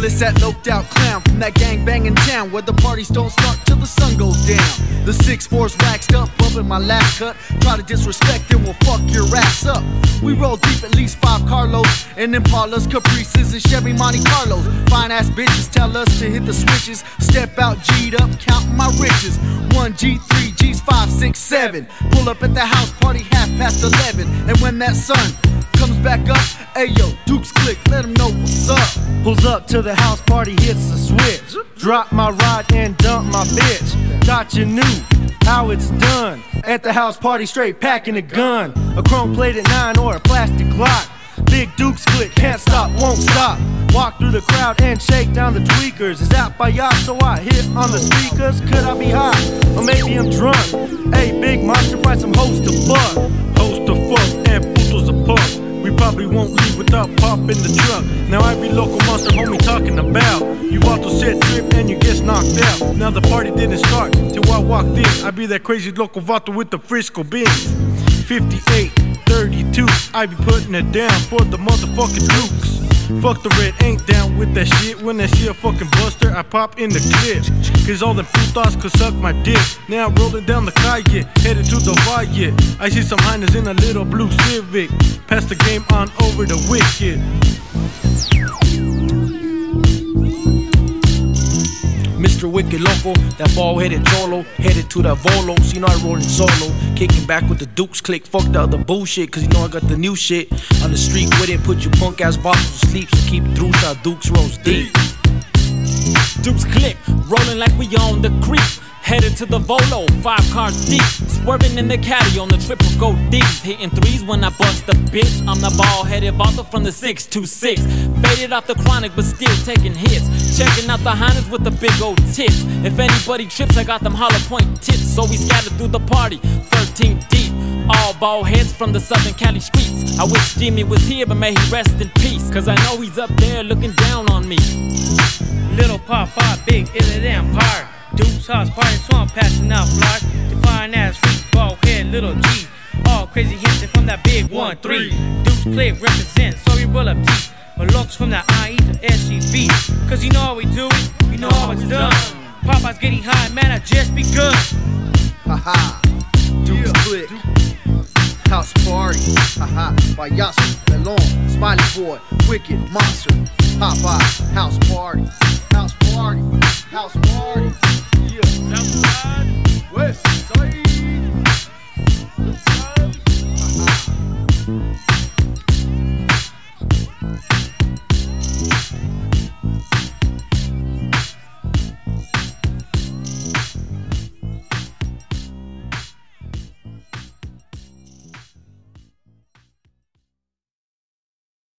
that loped out clown from that gang banging town where the parties don't start till the sun goes down. The six fours waxed up, bumping my last cut. Try to disrespect and we'll fuck your ass up. We roll deep at least five Carlos and Impalas, Caprices, and Chevy Monte Carlos. Fine ass bitches tell us to hit the switches. Step out, G'd up, counting my riches. One G3, G's five, six, seven. Pull up at the house party half past eleven, and when that sun back up, ayo, Duke's click, let him know what's up. Pulls up to the house party, hits the switch. Drop my rod and dump my bitch. Thought you knew how it's done. At the house party, straight packing a gun. A chrome plated nine or a plastic Glock. Big Duke's click, can't stop, won't stop. Walk through the crowd and shake down the tweakers. Is that by y'all? So I hit on the speakers. Could I be high? Or maybe I'm drunk. Hey, big monster, find some hoes to fuck. Leave pop in the truck. Now every local monster homie talking about. You auto set trip and you get knocked out. Now the party didn't start till I walked in. I be that crazy local vato with the Frisco Benz. 58, 32, I be putting it down for the motherfucking Dukes. Fuck the red, ain't down with that shit. When see a fucking buster, I pop in the clip. Cause all them putas could suck my dick. Now i rolling down the calle, headed to the valle. I see some hyenas in a little blue Civic. Pass the game on over the wicked. Mr. Wicked Loco, that ball headed Cholo, headed to the Volo. So you know I rollin' solo, kicking back with the Dukes click. Fuck the other bullshit, cause you know I got the new shit. On the street with it, put your punk ass bottles to sleep. So keep through, shot Dukes rolls deep. Dukes click, rolling like we on the creek. Headed to the Volo, five cars deep. Swerving in the caddy on the triple go D's. Hitting threes when I bust the bitch. I'm the ball headed vaulter from the 626. Faded off the chronic, but still taking hits. Checking out the Heiners with the big old tits. If anybody trips, I got them hollow point tips. So we scattered through the party, 13 deep. All ball heads from the Southern Cali streets. I wish Jimmy was here, but may he rest in peace. Cause I know he's up there looking down on me. Little Papa, big Illit Empire. Duke's house party, so I'm passing out flyers. Define ass freaks, ball head, little G. All crazy hinting from that big one, three. Duke's play represent, so we roll up deep. But looks from the IE to SCV. Cause you know how we do it, you know how it's done. Popeye's getting high, man, I just begun. Haha, Duke's click. House party, haha, Payaso, Melon, Smiley Boy, Wicked, Monster, Popeye, house party, party, house party, yeah, Southside, West.